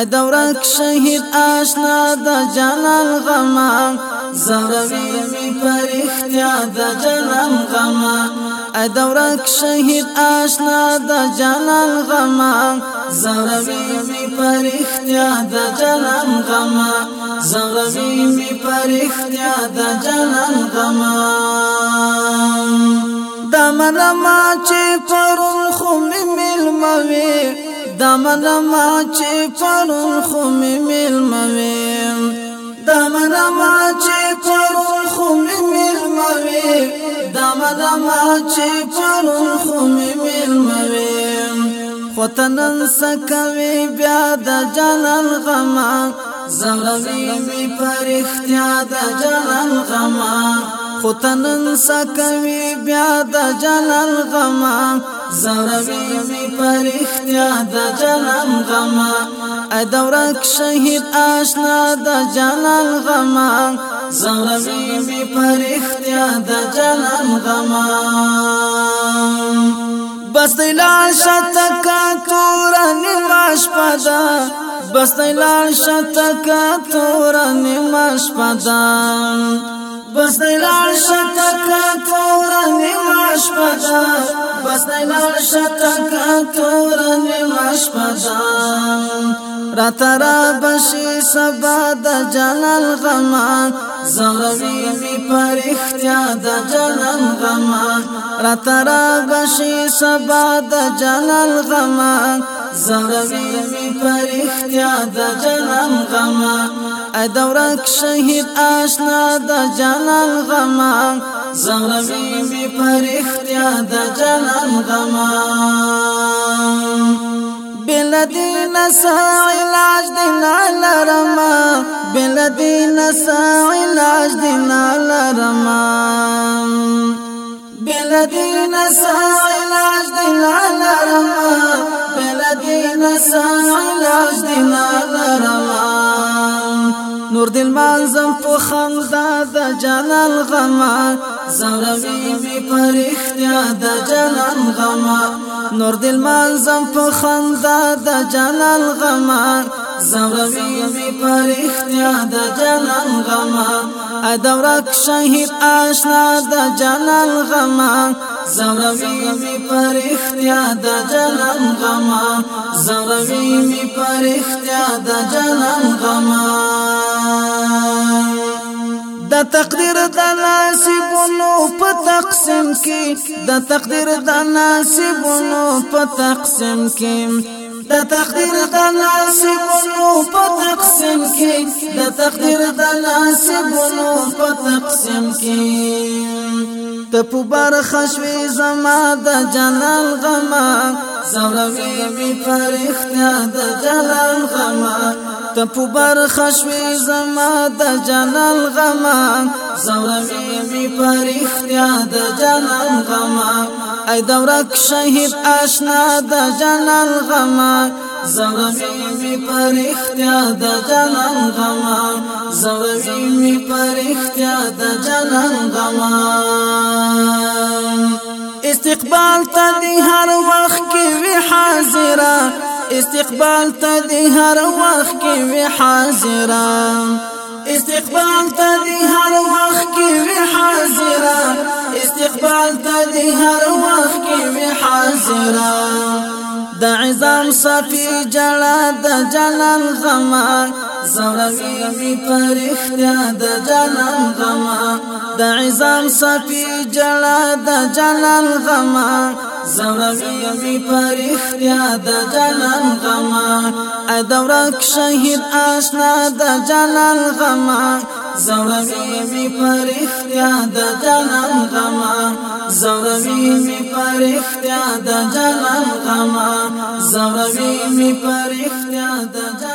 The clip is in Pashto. ادورک شهید آشنا د جلال غما زروی می پر اختیا د جلال غما ادورک شهید آشنا د جلال غما زروی می پر اختیا د جلال غما زروی می پر اختیا د جلال غما دمنما چې پر دمن ما چې پرون خو می ملموي دمن ما چې پرون خو می ملموي دمن ما چې پرون خو می ملموي خوتنن سکوي بیا د جلال غما زمروي می پرختیا د جلال غما خوتنن سکوي بیا د جلال غما زړوي می پرختیا د جنم غما ا دورک شهید آشنا د جلال غما زړوي می پرختیا د جنم غما بس لا شتک تور نیماش پدا بس لا شتک تور نیماش پدا بس لار شتا کا تور نیماش پدا بس لار شتا کا تور نیماش پدا راترا بشي سبا د جلال غما زغوي می پر اختیا د جلال غما راترا بشي سبا د جلال غما زغوي می پر اختیا د جلال غما ادورک شهید آشنا د جانان غما زغرمی بی پرختیا د جانان غما بلدین سا علاج دینا لرما بلدین سا علاج دینا لرما بلدین سا علاج دینا لرما بلدین سا علاج دینا لرما نور دل منظم په خندا د جانان غما زړوي می پرختیا د جانان غما نور دل منظم په خندا د جانان غما زړوي می پرختیا د جانان غما ادورک شهید آشنا د جانان غما زوروی می پر اختیا د جنم غما زوروی می پر اختیا د جنم غما د تقدیر د نصیبونو په تقسیم کې د تقدیر د نصیبونو په تقسیم کې د تقدیر د کې د تقدیر د ناسبونو په تقسیم کې ته په بار خشوي زما د جلال غما زوروي می فرښتیا د جلال غما ته په بار خشوي زما د جلال غما زوروي می فرښتیا د جلال غما ای دورک شهید آشنا د جلال غما زوی می پر اختیا د جنان غمان زوی می پر اختیا د جنان غمان استقبال ته دی هر وخت کې وی حاضره استقبال ته دی هر وخت کې وی حاضره استقبال ته دی هر وخت کې وی حاضره استقبال ته دی هر وخت کې وی حاضره د عزم صفي جلا د جلال غما زړوي می پرختیا د جلال غما د عزم صفي جلا د جلال غما زړوي می پرختیا د جلال غما ادورک شهید آشنا د جلال غما زړمی می پرختیا د جنم غما زړمی می پرختیا د جنم غما زړمی می پرختیا د